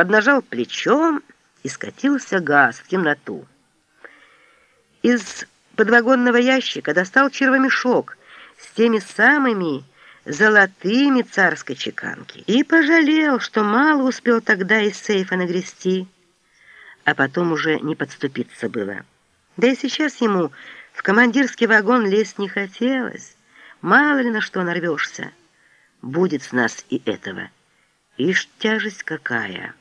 поднажал плечом и скатился газ в темноту. Из подвагонного ящика достал червомешок с теми самыми золотыми царской чеканки и пожалел, что мало успел тогда из сейфа нагрести, а потом уже не подступиться было. Да и сейчас ему в командирский вагон лезть не хотелось, мало ли на что нарвешься. Будет с нас и этого. Ишь, тяжесть какая!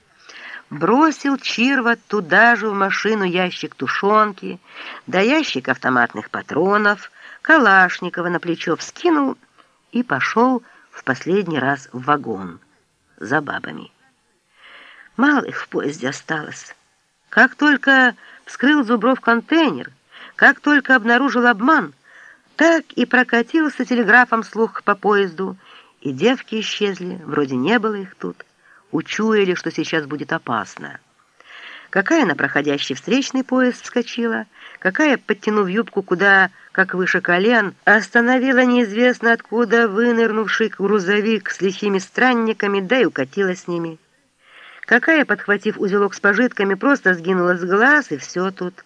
Бросил Чирва туда же в машину ящик тушенки, да ящик автоматных патронов, Калашникова на плечо вскинул и пошел в последний раз в вагон за бабами. Мало их в поезде осталось. Как только вскрыл Зубров контейнер, как только обнаружил обман, так и прокатился телеграфом слух по поезду, и девки исчезли, вроде не было их тут учуяли, что сейчас будет опасно. Какая на проходящий встречный поезд вскочила, какая, подтянув юбку куда как выше колен, остановила неизвестно откуда вынырнувший грузовик с лихими странниками, да и укатила с ними. Какая, подхватив узелок с пожитками, просто сгинула с глаз, и все тут.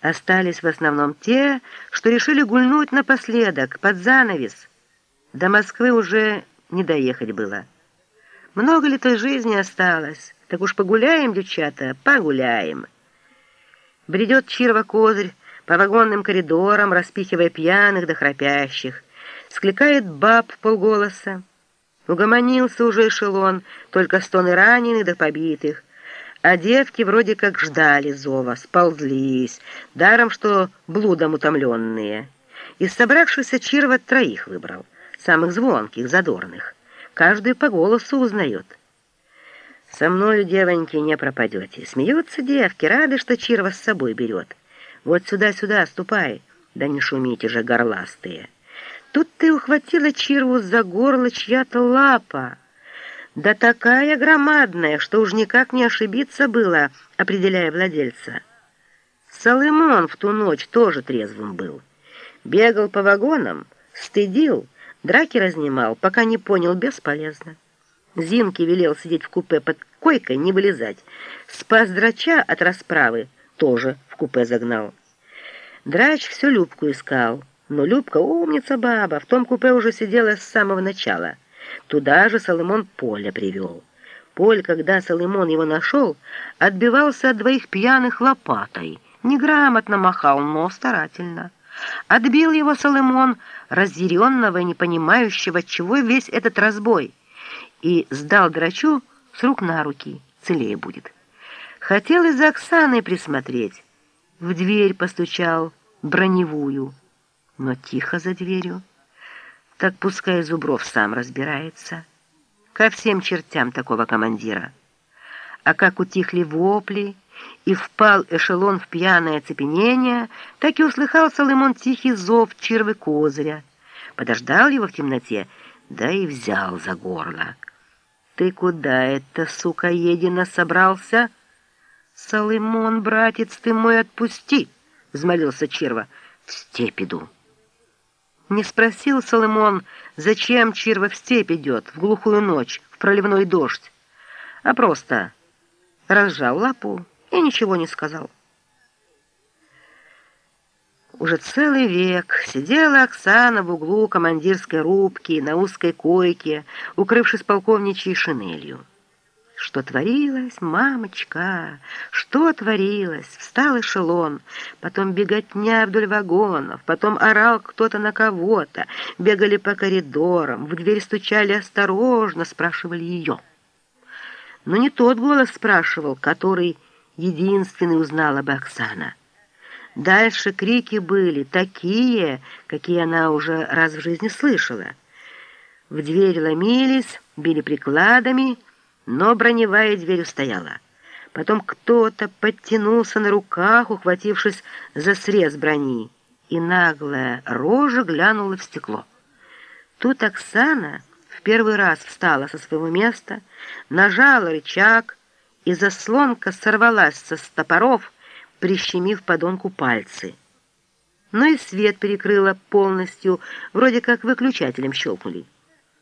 Остались в основном те, что решили гульнуть напоследок, под занавес. До Москвы уже не доехать было. Много ли той жизни осталось? Так уж погуляем, девчата, погуляем. Бредет Чирва Козырь по вагонным коридорам, распихивая пьяных да храпящих. Скликает баб полголоса. Угомонился уже эшелон, только стоны раненых да побитых. А девки вроде как ждали зова, сползлись, даром что блудом утомленные. Из собравшихся Чирва троих выбрал, самых звонких, задорных каждый по голосу узнает. «Со мною, девоньки, не пропадете». Смеются девки, рады, что Чирва с собой берет. «Вот сюда-сюда, ступай». «Да не шумите же, горластые». Тут ты ухватила Чирву за горло чья-то лапа. Да такая громадная, что уж никак не ошибиться было, определяя владельца. Соломон в ту ночь тоже трезвым был. Бегал по вагонам, стыдил, Драки разнимал, пока не понял, бесполезно. Зинке велел сидеть в купе под койкой, не вылезать. Спас драча от расправы, тоже в купе загнал. Драч всю Любку искал, но Любка умница баба, в том купе уже сидела с самого начала. Туда же Соломон Поля привел. Поль, когда Соломон его нашел, отбивался от двоих пьяных лопатой. Неграмотно махал, но старательно. Отбил его Соломон, разъяренного и не понимающего, чего весь этот разбой, и сдал драчу с рук на руки, целее будет. Хотел и за Оксаной присмотреть. В дверь постучал, броневую, но тихо за дверью. Так пускай Зубров сам разбирается. Ко всем чертям такого командира. А как утихли вопли, и впал эшелон в пьяное оцепенение, так и услыхал Соломон тихий зов червы козыря. Подождал его в темноте, да и взял за горло. «Ты куда это, сука, едина, собрался?» «Соломон, братец, ты мой, отпусти!» — взмолился черва. «В степь иду». Не спросил Соломон, зачем черва в степь идет, в глухую ночь, в проливной дождь, а просто разжал лапу и ничего не сказал. Уже целый век сидела Оксана в углу командирской рубки на узкой койке, укрывшись полковничьей шинелью. Что творилось, мамочка, что творилось? Встал эшелон, потом беготня вдоль вагонов, потом орал кто-то на кого-то, бегали по коридорам, в дверь стучали осторожно, спрашивали ее. Но не тот голос спрашивал, который единственный узнала бы Оксана. Дальше крики были такие, какие она уже раз в жизни слышала. В дверь ломились, били прикладами, но броневая дверь устояла. Потом кто-то подтянулся на руках, ухватившись за срез брони, и наглая рожа глянула в стекло. Тут Оксана первый раз встала со своего места, нажала рычаг, и заслонка сорвалась со стопоров, прищемив подонку пальцы. Но и свет перекрыла полностью, вроде как выключателем щелкнули.